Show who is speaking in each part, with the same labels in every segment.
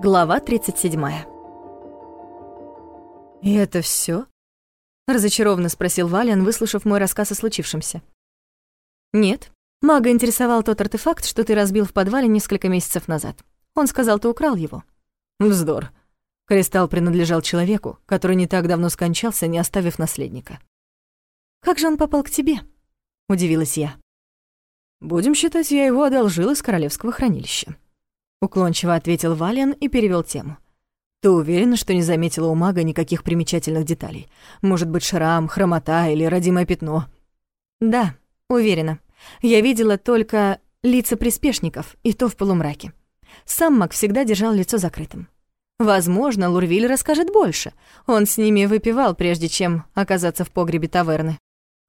Speaker 1: Глава 37. «И это все? разочарованно спросил Валиан, выслушав мой рассказ о случившемся. «Нет. Мага интересовал тот артефакт, что ты разбил в подвале несколько месяцев назад. Он сказал, ты украл его».
Speaker 2: «Вздор. Кристалл принадлежал человеку, который не так давно скончался, не оставив наследника».
Speaker 1: «Как же он попал к тебе?» — удивилась я.
Speaker 2: «Будем считать, я его одолжил из королевского хранилища», — уклончиво ответил Валиан и перевел тему. «Ты уверена, что не заметила у мага никаких примечательных деталей? Может быть, шрам, хромота или родимое пятно?»
Speaker 1: «Да, уверена. Я видела только лица приспешников, и то в полумраке. Сам маг всегда держал лицо закрытым. Возможно, Лурвиль расскажет больше. Он с ними выпивал, прежде чем оказаться в погребе таверны.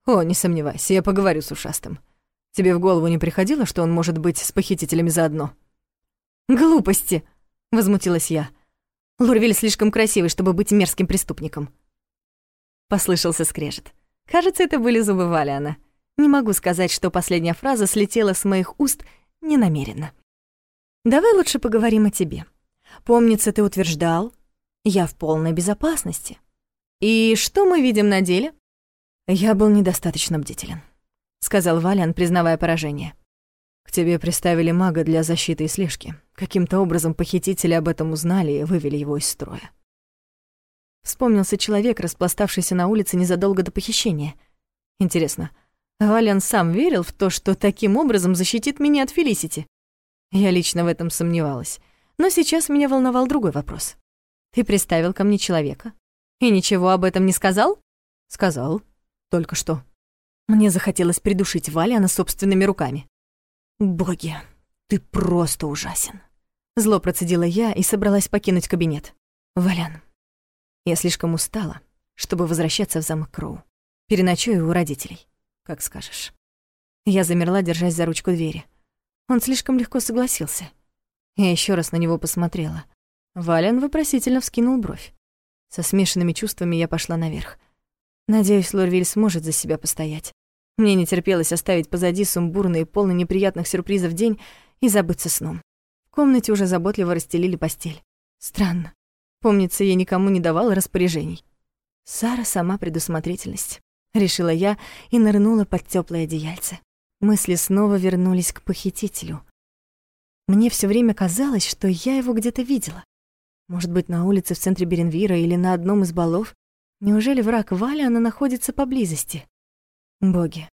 Speaker 2: «О, не сомневайся, я поговорю с ушастым. Тебе в голову не приходило, что он может быть с похитителями заодно?»
Speaker 1: «Глупости!» — возмутилась я. Лурвиль слишком красивый, чтобы быть мерзким преступником. Послышался скрежет. Кажется, это были зубы Валиана. Не могу сказать, что последняя фраза слетела с моих уст ненамеренно. «Давай лучше поговорим о тебе. Помнится, ты утверждал, я в полной безопасности. И что мы видим на деле?»
Speaker 2: «Я был недостаточно бдителен», — сказал Валиан, признавая поражение. К тебе приставили мага для защиты и слежки. Каким-то образом похитители об этом узнали и вывели его из строя.
Speaker 1: Вспомнился человек, распластавшийся на улице незадолго до похищения. Интересно, Валиан сам верил в то, что таким образом защитит меня от Фелисити? Я лично в этом сомневалась. Но сейчас меня волновал другой вопрос. Ты приставил ко мне человека и ничего об этом не сказал?
Speaker 2: Сказал. Только что.
Speaker 1: Мне захотелось придушить Валиана собственными руками.
Speaker 2: «Боги, ты просто ужасен!»
Speaker 1: Зло процедила я и собралась покинуть кабинет.
Speaker 2: «Валян, я слишком устала, чтобы возвращаться в замок Кроу. Переночую у родителей, как скажешь».
Speaker 1: Я замерла, держась за ручку двери. Он слишком легко согласился. Я еще раз на него посмотрела. Валян вопросительно вскинул бровь. Со смешанными чувствами я пошла наверх. Надеюсь, Лорвиль сможет за себя постоять. Мне не терпелось оставить позади сумбурный и полный неприятных сюрпризов день и забыться сном. В комнате уже заботливо расстелили постель. Странно. Помнится, я никому не давала распоряжений. Сара сама предусмотрительность. Решила я и нырнула под теплое одеяльце. Мысли снова вернулись к похитителю. Мне все время казалось, что я его где-то видела. Может быть, на улице в центре Беренвира или на одном из балов. Неужели враг Валя находится поблизости? Боги,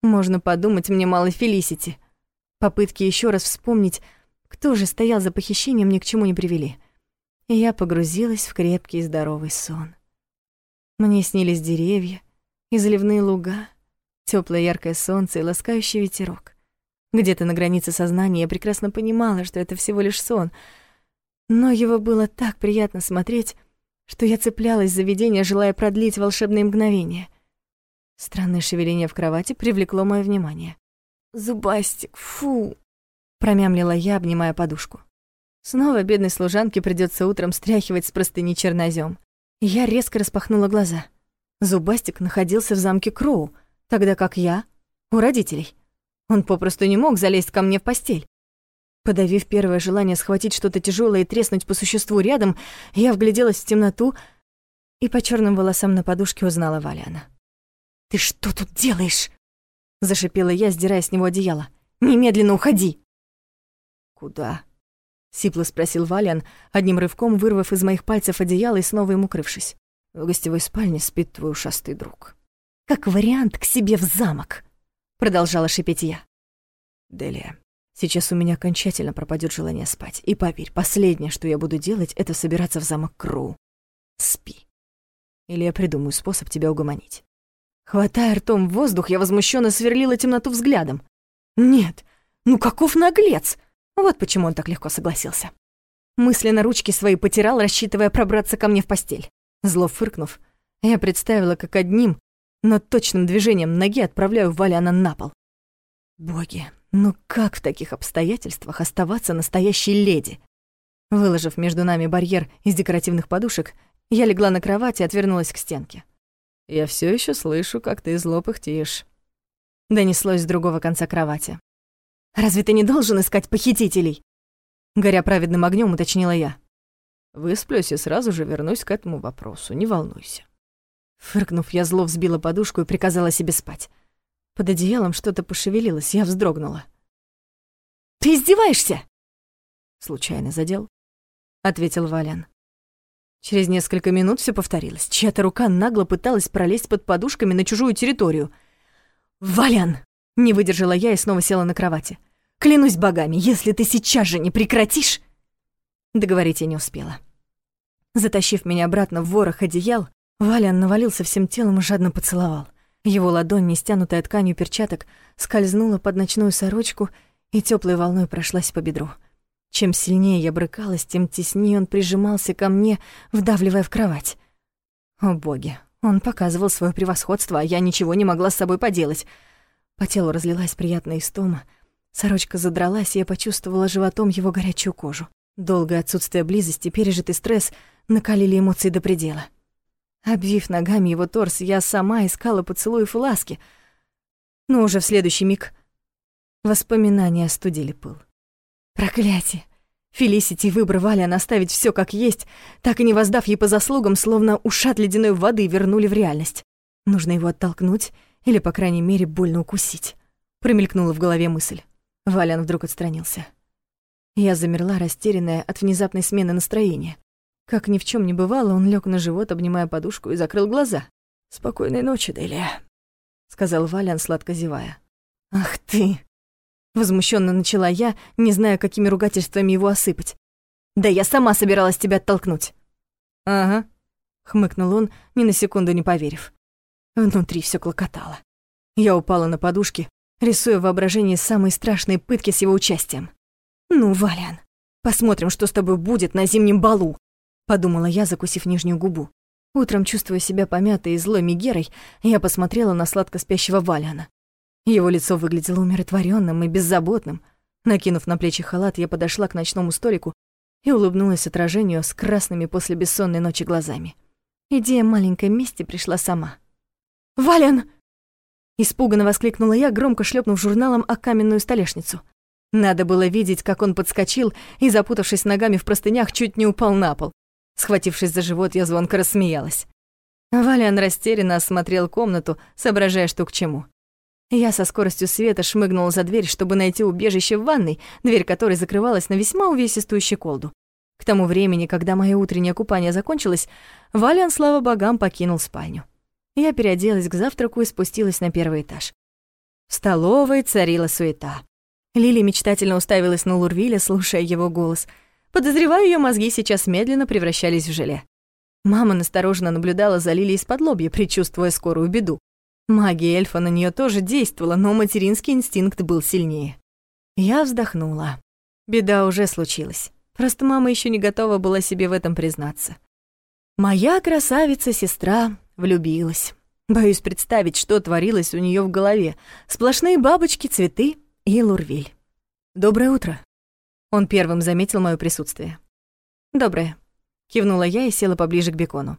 Speaker 1: можно подумать, мне мало Фелисити. Попытки еще раз вспомнить, кто же стоял за похищением, ни к чему не привели. И я погрузилась в крепкий и здоровый сон. Мне снились деревья и заливные луга, теплое яркое солнце и ласкающий ветерок. Где-то на границе сознания я прекрасно понимала, что это всего лишь сон, но его было так приятно смотреть, что я цеплялась за видение, желая продлить волшебные мгновения. Странное шевеление в кровати привлекло мое внимание. «Зубастик, фу!» — промямлила я, обнимая подушку. Снова бедной служанке придется утром стряхивать с простыни чернозем. Я резко распахнула глаза. Зубастик находился в замке Кроу, тогда как я — у родителей. Он попросту не мог залезть ко мне в постель. Подавив первое желание схватить что-то тяжелое и треснуть по существу рядом, я вгляделась в темноту и по черным волосам на подушке узнала Валяна. «Ты что тут делаешь?» Зашипела я, сдирая с него одеяло. «Немедленно уходи!»
Speaker 2: «Куда?»
Speaker 1: Сипло спросил Валян, одним рывком вырвав из моих пальцев одеяло и снова им укрывшись.
Speaker 2: «В гостевой спальне спит твой ушастый друг».
Speaker 1: «Как вариант к себе в замок!» Продолжала шипеть я.
Speaker 2: «Делия, сейчас у меня окончательно пропадет желание спать. И поверь, последнее, что я буду делать, это собираться в замок Кроу. Спи. Или я придумаю способ тебя угомонить.
Speaker 1: Хватая ртом воздух, я возмущенно сверлила темноту взглядом. Нет, ну каков наглец! Вот почему он так легко согласился. Мысленно ручки свои потирал, рассчитывая пробраться ко мне в постель. Зло фыркнув, я представила, как одним, но точным движением ноги отправляю Валяна на пол. Боги, ну как в таких обстоятельствах оставаться настоящей леди? Выложив между нами барьер из декоративных подушек, я легла на кровать и отвернулась к стенке.
Speaker 2: Я все еще слышу, как ты зло пыхтишь.
Speaker 1: Донеслось с другого конца кровати. Разве ты не должен искать похитителей?
Speaker 2: Горя праведным огнем, уточнила я. Высплюсь и сразу же вернусь к этому вопросу, не волнуйся. Фыркнув, я зло взбила подушку и приказала себе спать. Под одеялом что-то пошевелилось, я вздрогнула.
Speaker 1: «Ты издеваешься?»
Speaker 2: «Случайно задел», — ответил Валян. Через несколько минут все повторилось. Чья-то рука нагло пыталась пролезть под подушками на чужую территорию.
Speaker 1: «Валян!» — не выдержала я и снова села на кровати. «Клянусь богами, если ты сейчас же не прекратишь...» Договорить я не успела. Затащив меня обратно в ворох одеял, Валян навалился всем телом и жадно поцеловал. Его ладонь, не стянутая тканью перчаток, скользнула под ночную сорочку и теплой волной прошлась по бедру. Чем сильнее я брыкалась, тем теснее он прижимался ко мне, вдавливая в кровать. О боги, он показывал свое превосходство, а я ничего не могла с собой поделать. По телу разлилась приятная истома. Сорочка задралась, и я почувствовала животом его горячую кожу. Долгое отсутствие близости, пережитый стресс накалили эмоции до предела. Обвив ногами его торс, я сама искала поцелуев и ласки. Но уже в следующий миг воспоминания остудили пыл. Проклятие! Фелисити выбрывали наставить все как есть, так и не воздав ей по заслугам, словно ушат ледяной воды вернули в реальность. Нужно его оттолкнуть или, по крайней мере, больно укусить. Промелькнула в голове мысль. Валян вдруг отстранился. Я замерла, растерянная от внезапной смены настроения. Как ни в чем не бывало, он лег на живот, обнимая подушку, и закрыл глаза. «Спокойной ночи, Делия», — сказал Валян, сладко зевая. «Ах ты!» Возмущенно начала я, не зная, какими ругательствами его осыпать. «Да я сама собиралась тебя оттолкнуть». «Ага», — хмыкнул он, ни на секунду не поверив. Внутри все клокотало. Я упала на подушки, рисуя в воображении самые страшные пытки с его участием. «Ну, Валян, посмотрим, что с тобой будет на зимнем балу», подумала я, закусив нижнюю губу. Утром, чувствуя себя помятой и злой Мегерой, я посмотрела на сладко спящего Валяна. Его лицо выглядело умиротворенным и беззаботным. Накинув на плечи халат, я подошла к ночному столику и улыбнулась отражению с красными после бессонной ночи глазами. Идея маленькой мести пришла сама. «Валян!» Испуганно воскликнула я, громко шлепнув журналом о каменную столешницу. Надо было видеть, как он подскочил и, запутавшись ногами в простынях, чуть не упал на пол. Схватившись за живот, я звонко рассмеялась. Валян растерянно осмотрел комнату, соображая, что к чему. Я со скоростью света шмыгнула за дверь, чтобы найти убежище в ванной, дверь которой закрывалась на весьма увесистую щеколду. К тому времени, когда мое утреннее купание закончилось, Валян, слава богам, покинул спальню. Я переоделась к завтраку и спустилась на первый этаж. В столовой царила суета. Лили мечтательно уставилась на Лурвиля, слушая его голос — Подозреваю, ее мозги сейчас медленно превращались в желе. Мама настороженно наблюдала за Лилией из-под лобья, предчувствуя скорую беду. Магия эльфа на нее тоже действовала, но материнский инстинкт был сильнее. Я вздохнула. Беда уже случилась. Просто мама еще не готова была себе в этом признаться. Моя красавица-сестра влюбилась. Боюсь представить, что творилось у нее в голове. Сплошные бабочки, цветы и лурвиль. «Доброе утро», он первым заметил моё присутствие. «Доброе», — кивнула я и села поближе к бекону.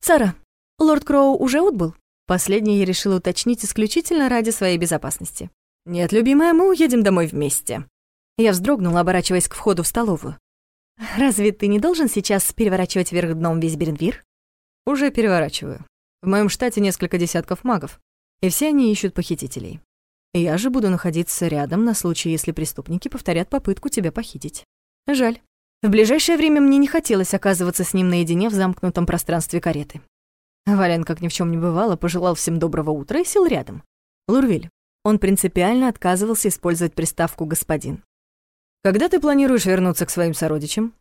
Speaker 1: «Сара, лорд Кроу уже отбыл?» Последнее я решила уточнить исключительно ради своей безопасности. «Нет, любимая, мы уедем домой вместе». Я вздрогнула, оборачиваясь к входу в столовую. «Разве ты не должен сейчас переворачивать вверх дном весь Беренвир?» «Уже переворачиваю. В моем штате несколько десятков магов, и все они ищут похитителей. Я же буду находиться рядом на случай, если преступники повторят попытку тебя похитить. Жаль. В ближайшее время мне не хотелось оказываться с ним наедине в замкнутом пространстве кареты. Вален, как ни в чем не бывало, пожелал всем доброго утра и сел рядом. Лурвиль. Он принципиально отказывался использовать приставку «господин». «Когда ты планируешь вернуться к своим сородичам?»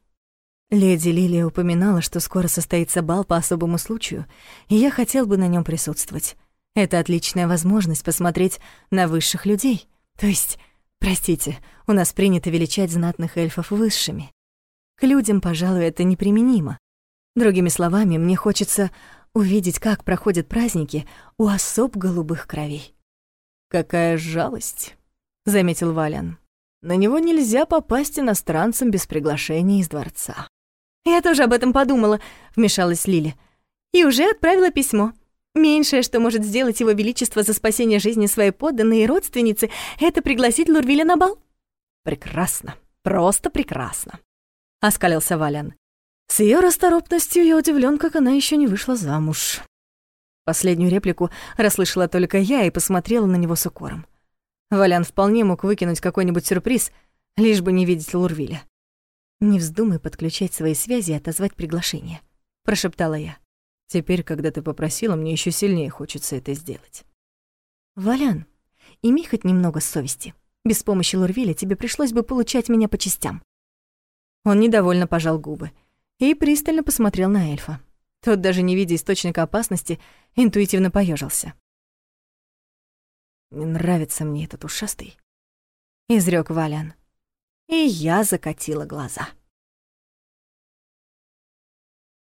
Speaker 1: Леди Лилия упоминала, что скоро состоится бал по особому случаю, и я хотел бы на нем присутствовать. Это отличная возможность посмотреть на высших людей. То есть, простите, у нас принято величать знатных эльфов высшими. К людям, пожалуй, это неприменимо. Другими словами, мне хочется увидеть, как проходят праздники у особ голубых кровей. «Какая жалость», — заметил Валян. «На него нельзя попасть иностранцам без приглашения из дворца». «Я тоже об этом подумала», — вмешалась Лили. «И уже отправила письмо. Меньшее, что может сделать его величество за спасение жизни своей подданной и родственницы, это пригласить Лурвиля на бал.
Speaker 2: Прекрасно, Просто прекрасно!» — оскалился Валян. С ее расторопностью я удивлен, как она еще не вышла замуж. Последнюю реплику расслышала только я и посмотрела на него с укором. Валян вполне мог выкинуть какой-нибудь сюрприз, лишь бы не видеть Лурвиля. «Не вздумай подключать свои связи и отозвать приглашение», — прошептала я.
Speaker 1: «Теперь, когда ты попросила, мне еще сильнее хочется это сделать».
Speaker 2: «Валян, имей хоть немного совести. Без помощи Лурвиля тебе пришлось бы получать меня по частям». Он недовольно пожал губы и пристально посмотрел на эльфа. Тот, даже не видя источника опасности, интуитивно поежился.
Speaker 1: «Не нравится мне этот ушастый», —
Speaker 2: изрёк Валян. И я закатила глаза.